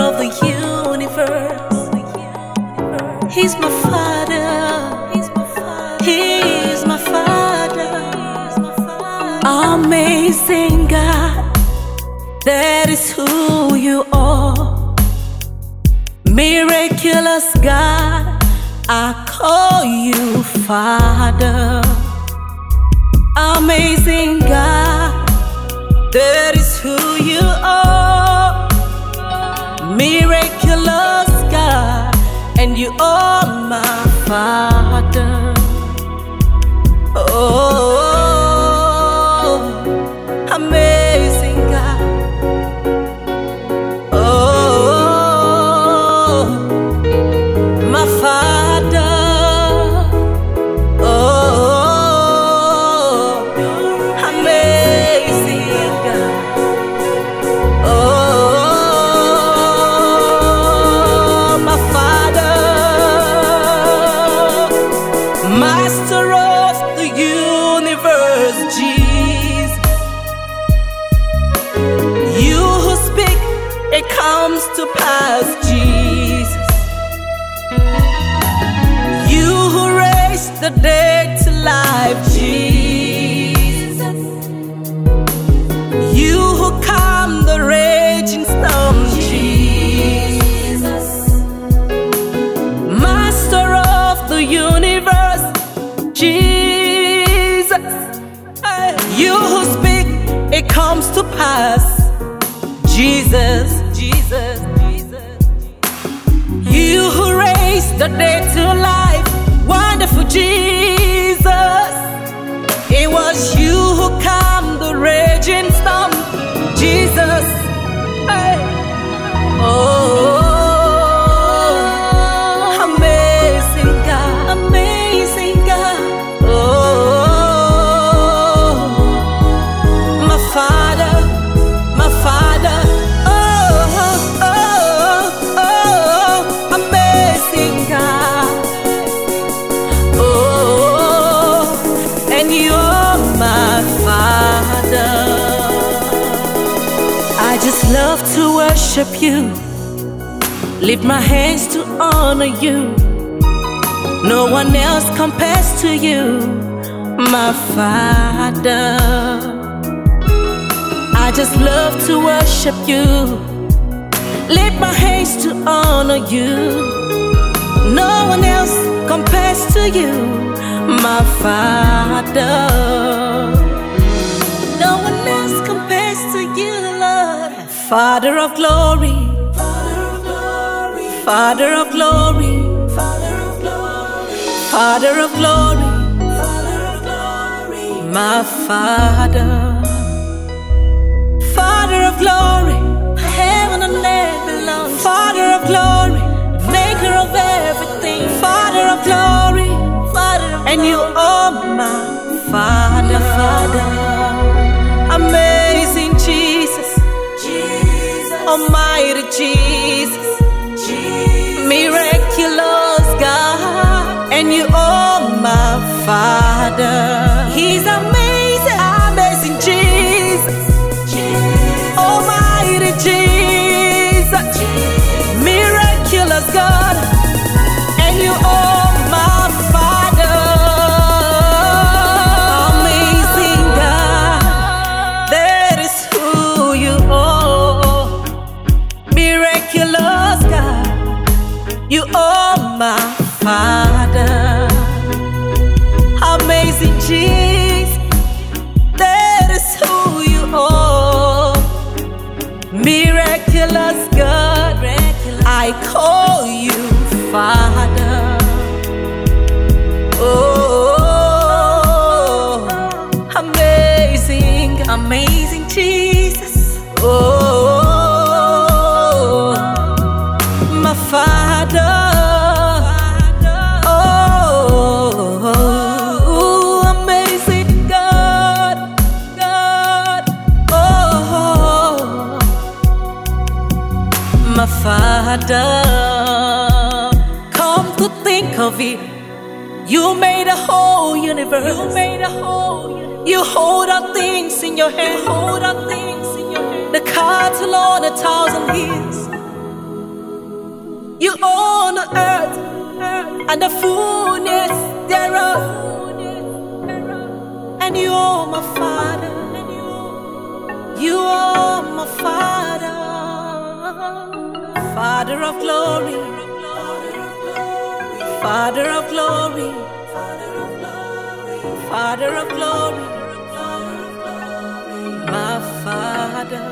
of the universe. He's my father. He's my father. Amazing God, that is who you are. Miraculous God, I call you Father. Amazing God, Miraculous God, and you my comes to pass, Jesus. You who raised the dead to life, Jesus. You who calm the raging storm, Jesus. Master of the universe, Jesus. You who speak, it comes to pass, Jesus. Jesus. You who raise the dead to life, wonderful Jesus. It was you who calmed the raging storm, Jesus. Hey. Oh, my Father. I just love to worship you. Lift my hands to honor you. No one else compares to you, my Father. I just love to worship you. Lift my hands to honor you. No one else compares to you, my Father. No one else compares to you, Lord. Father of glory, Father of glory, Father of glory, Father of glory, my Father. Father of glory, He's amazing, amazing Jesus. Almighty Jesus, miraculous God, and you are my Father. Amazing God, that is who you are. Miraculous God, you are my Father. Miraculous God, I call you Father. Oh, oh, oh, oh. amazing, amazing Father. Come to think of it, you made a whole universe. You made a whole. Universe. You hold all things in your hand. You hold all things in your hand. The cattle on a thousand hills. You own the earth. earth. and the fullness thereof. And you are my Father. Father of glory. Father of glory. Father of glory. My Father.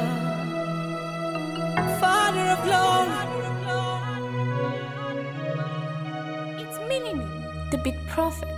Father of glory. It's meaning the big prophet.